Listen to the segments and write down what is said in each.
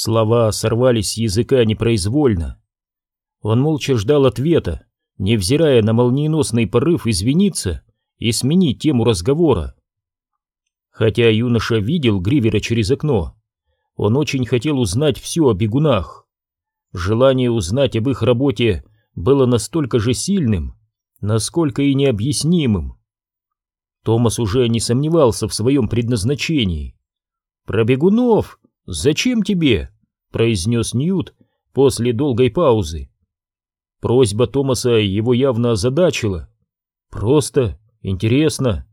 Слова сорвались с языка непроизвольно. Он молча ждал ответа, невзирая на молниеносный порыв извиниться и сменить тему разговора. Хотя юноша видел Гривера через окно, он очень хотел узнать все о бегунах. Желание узнать об их работе было настолько же сильным, насколько и необъяснимым. Томас уже не сомневался в своем предназначении. «Про бегунов? Зачем тебе?» — произнес Ньют после долгой паузы. Просьба Томаса его явно озадачила. «Просто интересно».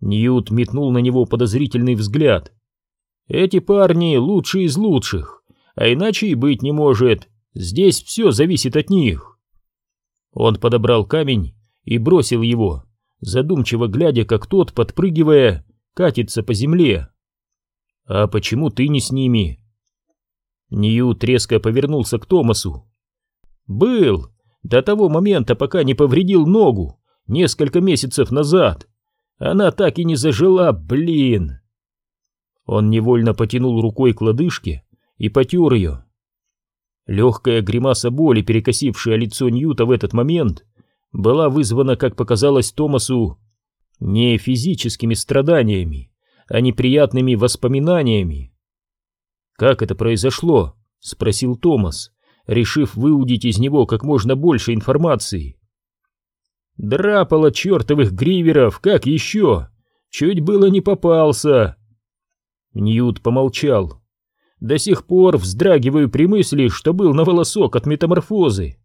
Ньют метнул на него подозрительный взгляд. «Эти парни лучшие из лучших, а иначе и быть не может. Здесь все зависит от них». Он подобрал камень и бросил его, задумчиво глядя, как тот, подпрыгивая, катится по земле. «А почему ты не с ними?» Ньют резко повернулся к Томасу. «Был, до того момента, пока не повредил ногу, несколько месяцев назад. Она так и не зажила, блин!» Он невольно потянул рукой к лодыжке и потер ее. Легкая гримаса боли, перекосившая лицо Ньюта в этот момент, была вызвана, как показалось Томасу, не физическими страданиями, а неприятными воспоминаниями. «Как это произошло?» — спросил Томас, решив выудить из него как можно больше информации. «Драпало чертовых гриверов, как еще? Чуть было не попался!» Ньют помолчал. «До сих пор вздрагиваю при мысли, что был на волосок от метаморфозы».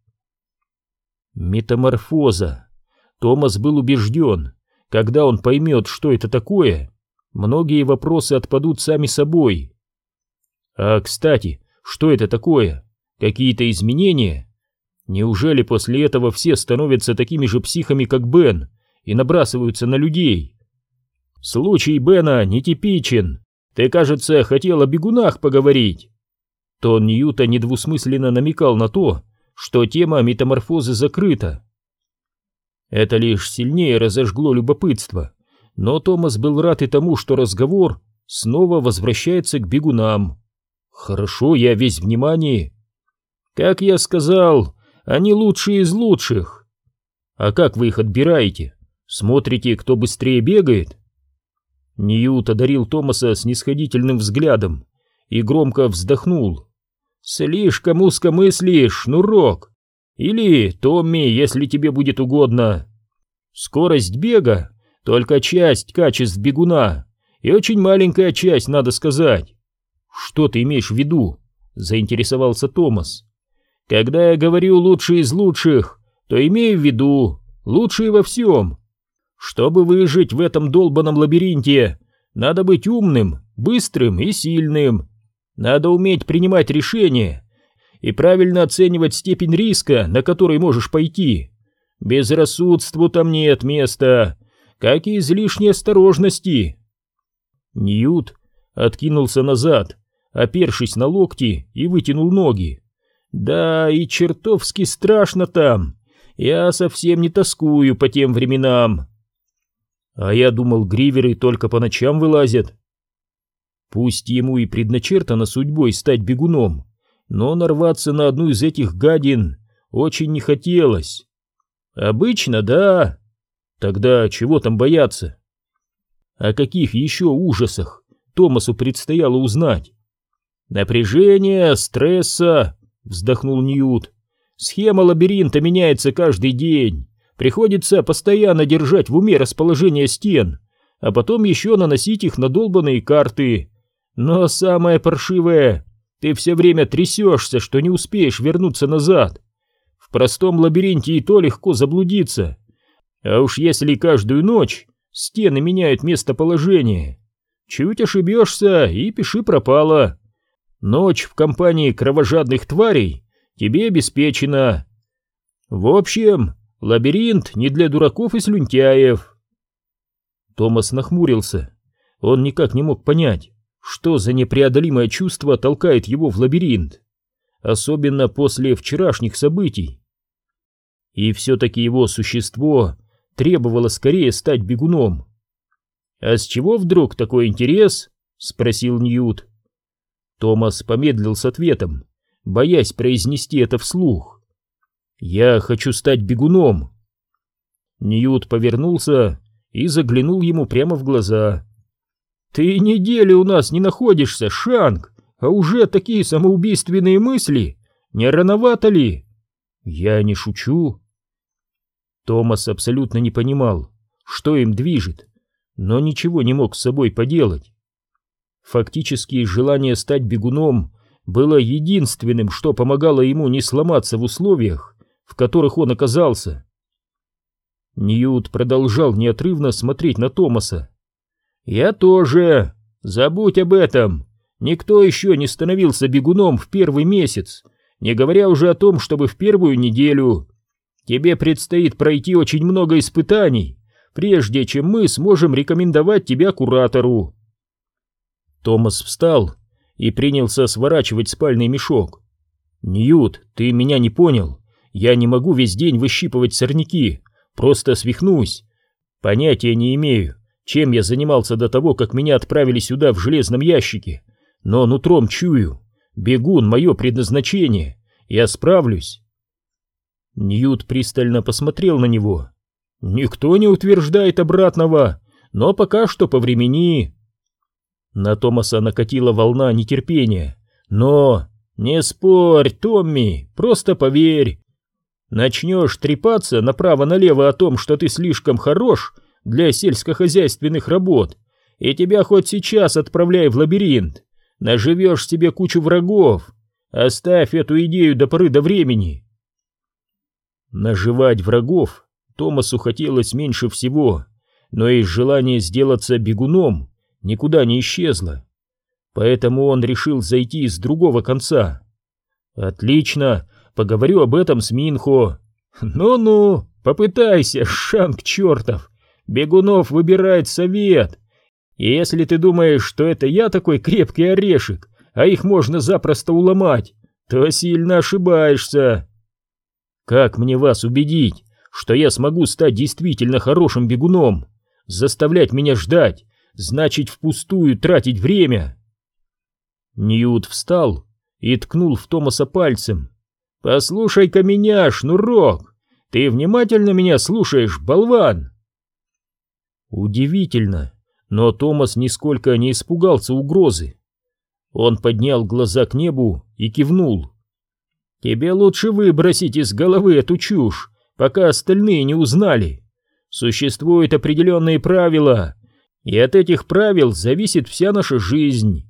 Метаморфоза. Томас был убежден, когда он поймет, что это такое, многие вопросы отпадут сами собой. А, кстати, что это такое? Какие-то изменения? Неужели после этого все становятся такими же психами, как Бен, и набрасываются на людей? Случай Бена нетипичен. Ты, кажется, хотел о бегунах поговорить. Тон Ньюта недвусмысленно намекал на то, что тема метаморфозы закрыта. Это лишь сильнее разожгло любопытство, но Томас был рад и тому, что разговор снова возвращается к бегунам. Хорошо, я весь внимание. Как я сказал, они лучшие из лучших. А как вы их отбираете? Смотрите, кто быстрее бегает? Ньют одарил Томаса снисходительным взглядом и громко вздохнул. «Слишком узко мыслишь, шнурок! Или, Томми, если тебе будет угодно. Скорость бега — только часть качеств бегуна, и очень маленькая часть, надо сказать. Что ты имеешь в виду?» — заинтересовался Томас. «Когда я говорю «лучший из лучших», то имею в виду «лучшие во всем». Чтобы выжить в этом долбанном лабиринте, надо быть умным, быстрым и сильным, надо уметь принимать решения и правильно оценивать степень риска, на который можешь пойти. Безрассудству там нет места, как и излишней осторожности. Ньют откинулся назад, опершись на локти и вытянул ноги. Да, и чертовски страшно там. Я совсем не тоскую по тем временам. А я думал, гриверы только по ночам вылазят. Пусть ему и предначертано судьбой стать бегуном, но нарваться на одну из этих гадин очень не хотелось. Обычно, да. Тогда чего там бояться? О каких еще ужасах Томасу предстояло узнать? Напряжение, стресса, вздохнул Ньют. Схема лабиринта меняется каждый день. Приходится постоянно держать в уме расположение стен, а потом еще наносить их на долбанные карты. Но самое паршивое, ты все время трясешься, что не успеешь вернуться назад. В простом лабиринте и то легко заблудиться. А уж если каждую ночь стены меняют местоположение, чуть ошибешься и пиши пропало. Ночь в компании кровожадных тварей тебе обеспечена. В общем, лабиринт не для дураков и слюнтяев. Томас нахмурился. Он никак не мог понять, что за непреодолимое чувство толкает его в лабиринт? Особенно после вчерашних событий. И все-таки его существо требовало скорее стать бегуном. «А с чего вдруг такой интерес?» — спросил Ньют. Томас помедлил с ответом, боясь произнести это вслух. «Я хочу стать бегуном». Ньют повернулся и заглянул ему прямо в глаза. «Ты недели у нас не находишься, Шанг, а уже такие самоубийственные мысли? Не рановато ли?» «Я не шучу». Томас абсолютно не понимал, что им движет, но ничего не мог с собой поделать. Фактически желание стать бегуном было единственным, что помогало ему не сломаться в условиях, в которых он оказался. Ньют продолжал неотрывно смотреть на Томаса. «Я тоже. Забудь об этом. Никто еще не становился бегуном в первый месяц, не говоря уже о том, чтобы в первую неделю. Тебе предстоит пройти очень много испытаний, прежде чем мы сможем рекомендовать тебя куратору». Томас встал и принялся сворачивать спальный мешок. «Ньют, ты меня не понял. Я не могу весь день выщипывать сорняки, просто свихнусь. Понятия не имею, чем я занимался до того, как меня отправили сюда в железном ящике, но нутром чую. Бегун — мое предназначение. Я справлюсь». Ньют пристально посмотрел на него. «Никто не утверждает обратного, но пока что по времени...» На Томаса накатила волна нетерпения. «Но... Не спорь, Томми, просто поверь. Начнешь трепаться направо-налево о том, что ты слишком хорош для сельскохозяйственных работ, и тебя хоть сейчас отправляй в лабиринт. Наживешь себе кучу врагов. Оставь эту идею до поры до времени». Наживать врагов Томасу хотелось меньше всего, но и желание сделаться бегуном никуда не исчезло. Поэтому он решил зайти с другого конца. «Отлично, поговорю об этом с Минхо». «Ну-ну, попытайся, шанг чертов. Бегунов выбирает совет. И если ты думаешь, что это я такой крепкий орешек, а их можно запросто уломать, то сильно ошибаешься». «Как мне вас убедить, что я смогу стать действительно хорошим бегуном? Заставлять меня ждать, значит впустую тратить время. Ньют встал и ткнул в Томаса пальцем. «Послушай-ка меня, шнурок! Ты внимательно меня слушаешь, болван!» Удивительно, но Томас нисколько не испугался угрозы. Он поднял глаза к небу и кивнул. «Тебе лучше выбросить из головы эту чушь, пока остальные не узнали. Существуют определенные правила, и от этих правил зависит вся наша жизнь.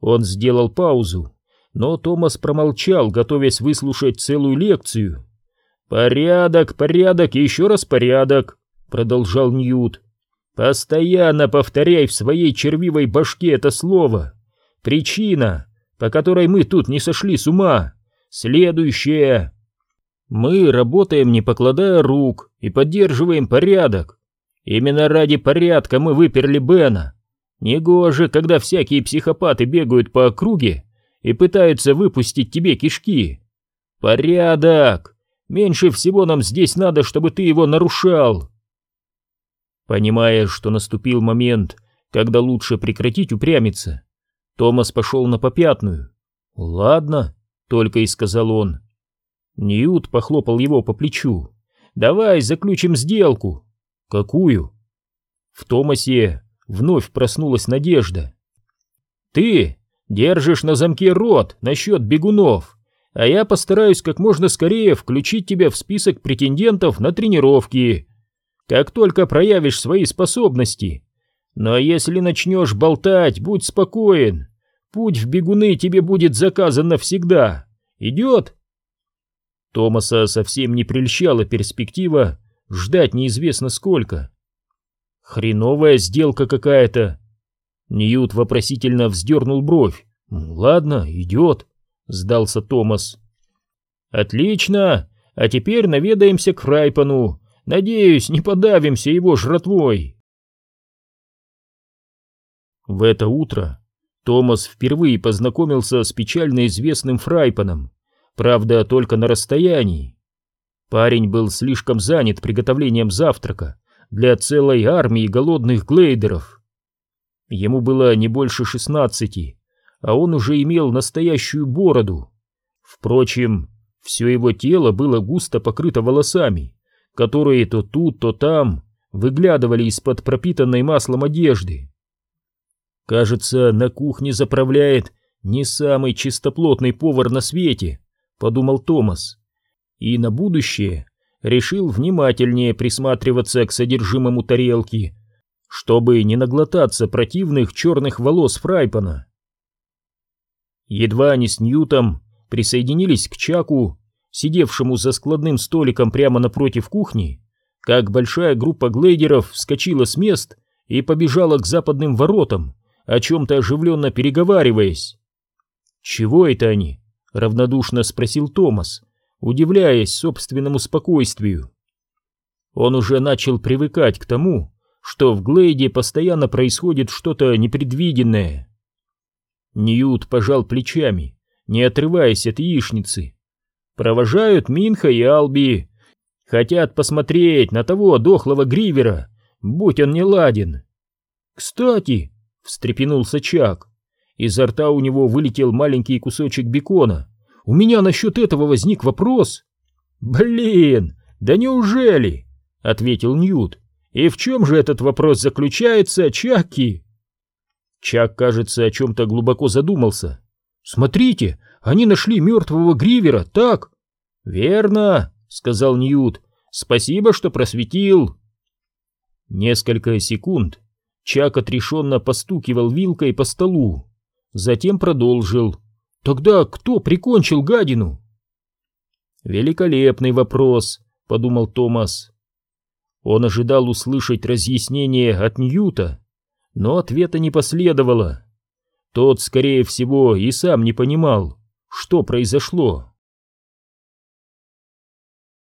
Он сделал паузу, но Томас промолчал, готовясь выслушать целую лекцию. «Порядок, порядок еще раз порядок», — продолжал Ньют. «Постоянно повторяй в своей червивой башке это слово. Причина, по которой мы тут не сошли с ума, следующая. Мы работаем, не покладая рук, и поддерживаем порядок. Именно ради порядка мы выперли Бена. Негоже, когда всякие психопаты бегают по округе и пытаются выпустить тебе кишки. Порядок! Меньше всего нам здесь надо, чтобы ты его нарушал. Понимая, что наступил момент, когда лучше прекратить упрямиться, Томас пошел на попятную. «Ладно», — только и сказал он. Ньют похлопал его по плечу. «Давай заключим сделку. Какую? В Томасе вновь проснулась надежда. Ты держишь на замке рот насчет бегунов, а я постараюсь как можно скорее включить тебя в список претендентов на тренировки. Как только проявишь свои способности. Но если начнешь болтать, будь спокоен. Путь в бегуны тебе будет заказан навсегда. Идет? Томаса совсем не прельщала перспектива ждать неизвестно сколько. Хреновая сделка какая-то. Ньют вопросительно вздернул бровь. «Ладно, идет», — сдался Томас. «Отлично, а теперь наведаемся к Фрайпану. Надеюсь, не подавимся его жратвой». В это утро Томас впервые познакомился с печально известным Фрайпаном, правда, только на расстоянии. Парень был слишком занят приготовлением завтрака для целой армии голодных глейдеров. Ему было не больше шестнадцати, а он уже имел настоящую бороду. Впрочем, все его тело было густо покрыто волосами, которые то тут, то там выглядывали из-под пропитанной маслом одежды. «Кажется, на кухне заправляет не самый чистоплотный повар на свете», — подумал Томас. И на будущее решил внимательнее присматриваться к содержимому тарелки, чтобы не наглотаться противных черных волос Фрайпана. Едва они с Ньютом присоединились к Чаку, сидевшему за складным столиком прямо напротив кухни, как большая группа глейдеров вскочила с мест и побежала к западным воротам, о чем-то оживленно переговариваясь. «Чего это они?» — равнодушно спросил Томас, удивляясь собственному спокойствию. Он уже начал привыкать к тому, что в Глейде постоянно происходит что-то непредвиденное. Ньют пожал плечами, не отрываясь от яичницы. Провожают Минха и Алби. Хотят посмотреть на того дохлого Гривера, будь он не ладен. Кстати, встрепенулся Чак. Изо рта у него вылетел маленький кусочек бекона. У меня насчет этого возник вопрос. Блин, да неужели? Ответил Ньют. И в чем же этот вопрос заключается, Чаки? Чак, кажется, о чем-то глубоко задумался. Смотрите, они нашли мертвого Гривера, так? Верно, сказал Ньют. Спасибо, что просветил. Несколько секунд Чак отрешенно постукивал вилкой по столу. Затем продолжил. Тогда кто прикончил гадину? Великолепный вопрос, подумал Томас. Он ожидал услышать разъяснение от Ньюта, но ответа не последовало. Тот, скорее всего, и сам не понимал, что произошло.